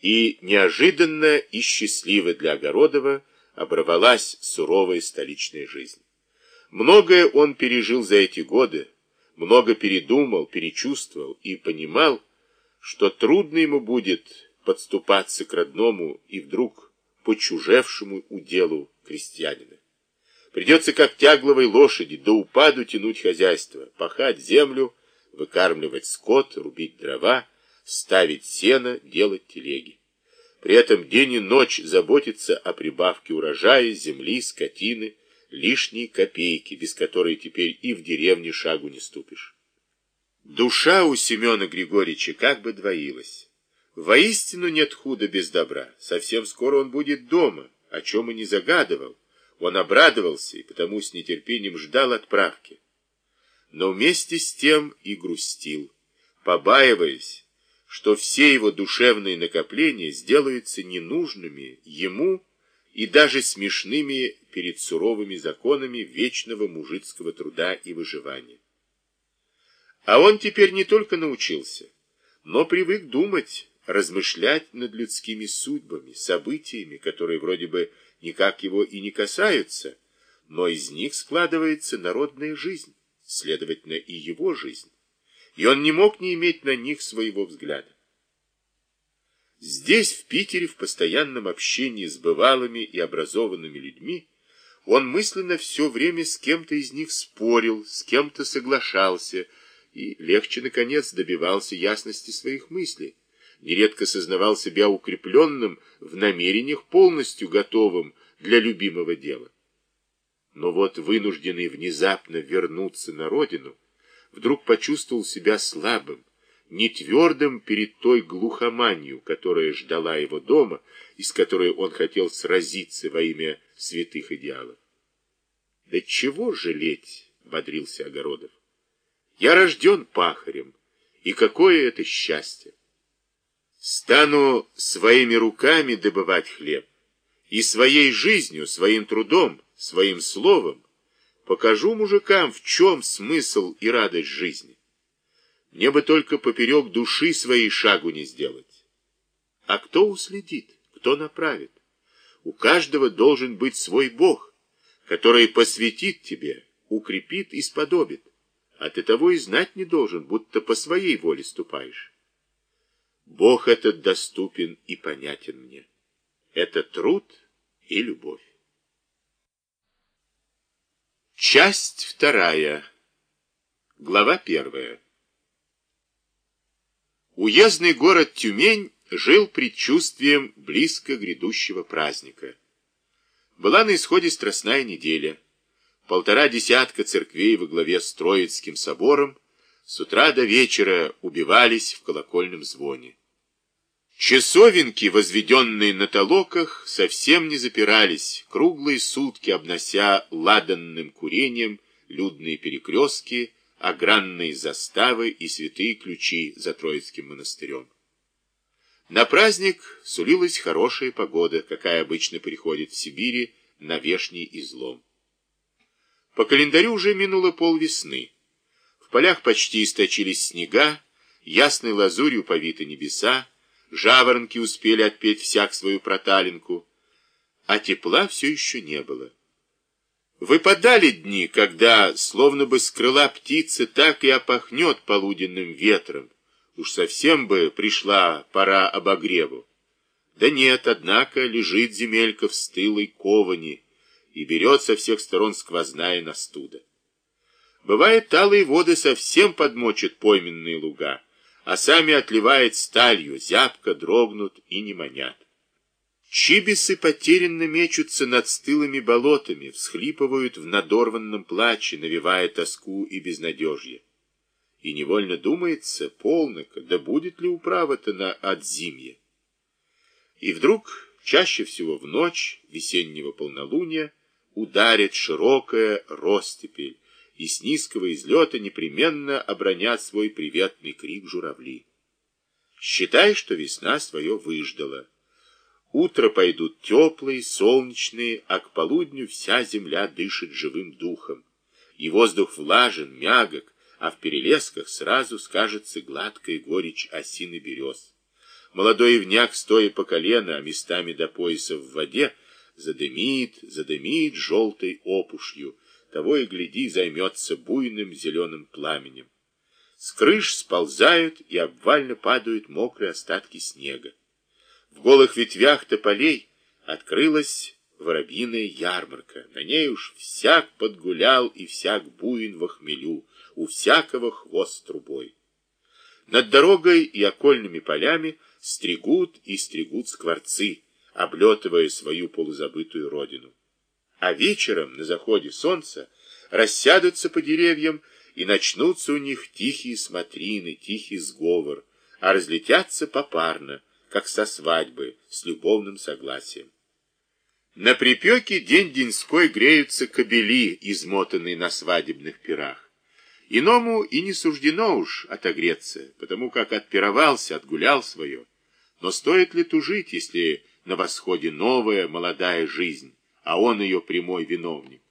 И неожиданно и счастливо для Огородова оборвалась суровая столичная жизнь. Многое он пережил за эти годы, много передумал, перечувствовал и понимал, что трудно ему будет подступаться к родному и вдруг почужевшему уделу крестьянина. Придется, как тягловой лошади, до упаду тянуть хозяйство, пахать землю, выкармливать скот, рубить дрова, ставить сено, делать телеги. При этом день и ночь заботиться о прибавке урожая, земли, скотины, лишние копейки, без которой теперь и в деревне шагу не ступишь. Душа у Семена Григорьевича как бы двоилась. Воистину нет худа без добра. Совсем скоро он будет дома, о чем и не загадывал. Он обрадовался и потому с нетерпением ждал отправки. Но вместе с тем и грустил, побаиваясь, что все его душевные накопления сделаются ненужными ему и даже смешными перед суровыми законами вечного мужицкого труда и выживания. А он теперь не только научился, но привык думать, размышлять над людскими судьбами, событиями, которые вроде бы никак его и не касаются, но из них складывается народная жизнь, следовательно, и его жизнь и он не мог не иметь на них своего взгляда. Здесь, в Питере, в постоянном общении с бывалыми и образованными людьми, он мысленно все время с кем-то из них спорил, с кем-то соглашался и легче, наконец, добивался ясности своих мыслей, нередко сознавал себя укрепленным в намерениях, полностью готовым для любимого дела. Но вот вынужденный внезапно вернуться на родину, вдруг почувствовал себя слабым, нетвердым перед той глухоманью, которая ждала его дома и с которой он хотел сразиться во имя святых идеалов. «Да чего жалеть?» — бодрился Огородов. «Я рожден пахарем, и какое это счастье! Стану своими руками добывать хлеб, и своей жизнью, своим трудом, своим словом Покажу мужикам, в чем смысл и радость жизни. Мне бы только поперек души своей шагу не сделать. А кто уследит, кто направит? У каждого должен быть свой Бог, который посвятит тебе, укрепит и сподобит. А ты того и знать не должен, будто по своей воле ступаешь. Бог этот доступен и понятен мне. Это труд и любовь. Часть вторая. Глава первая. Уездный город Тюмень жил предчувствием близко грядущего праздника. Была на исходе Страстная неделя. Полтора десятка церквей во главе с Троицким собором с утра до вечера убивались в колокольном звоне. Часовенки, возведенные на толоках, совсем не запирались, круглые сутки обнося ладанным курением людные перекрестки, огранные заставы и святые ключи за Троицким монастырем. На праздник сулилась хорошая погода, какая обычно приходит в Сибири на вешний излом. По календарю уже минуло полвесны. В полях почти источились снега, ясной лазурью повиты небеса, жаворонки успели отпеть всяк свою проталинку, а тепла все еще не было. Выпадали дни, когда, словно бы с крыла птицы, так и опахнет полуденным ветром. Уж совсем бы пришла пора обогреву. Да нет, однако, лежит земелька в стылой ковани и берет со всех сторон сквозная настуда. Бывает, талые воды совсем подмочат пойменные луга а сами отливает сталью, зябко дрогнут и не манят. Чибисы потерянно мечутся над стылыми болотами, всхлипывают в надорванном плаче, навевая тоску и безнадежье. И невольно думается, полноко, да будет ли управа-то на отзимье. И вдруг, чаще всего в ночь весеннего полнолуния, ударит широкая ростепель, и с низкого излета непременно обронят свой приветный крик журавли. Считай, что весна свое выждала. Утро пойдут теплые, солнечные, а к полудню вся земля дышит живым духом. И воздух влажен, мягок, а в перелесках сразу скажется гладкая горечь осины берез. Молодой ивняк, стоя по колено, а местами до пояса в воде, задымит, задымит желтой опушью, того и гляди, займется буйным зеленым пламенем. С крыш сползают и обвально падают мокрые остатки снега. В голых ветвях тополей открылась воробьиная ярмарка. На ней уж всяк подгулял и всяк буин во хмелю, у всякого хвост трубой. Над дорогой и окольными полями стригут и стригут скворцы, облетывая свою полузабытую родину. А вечером, на заходе солнца, рассядутся по деревьям, и начнутся у них тихие смотрины, тихий сговор, а разлетятся попарно, как со свадьбы, с любовным согласием. На припеке день-деньской греются кобели, измотанные на свадебных пирах. Иному и не суждено уж отогреться, потому как отпировался, отгулял свое. Но стоит ли тужить, если на восходе новая молодая жизнь, а он ее прямой виновник?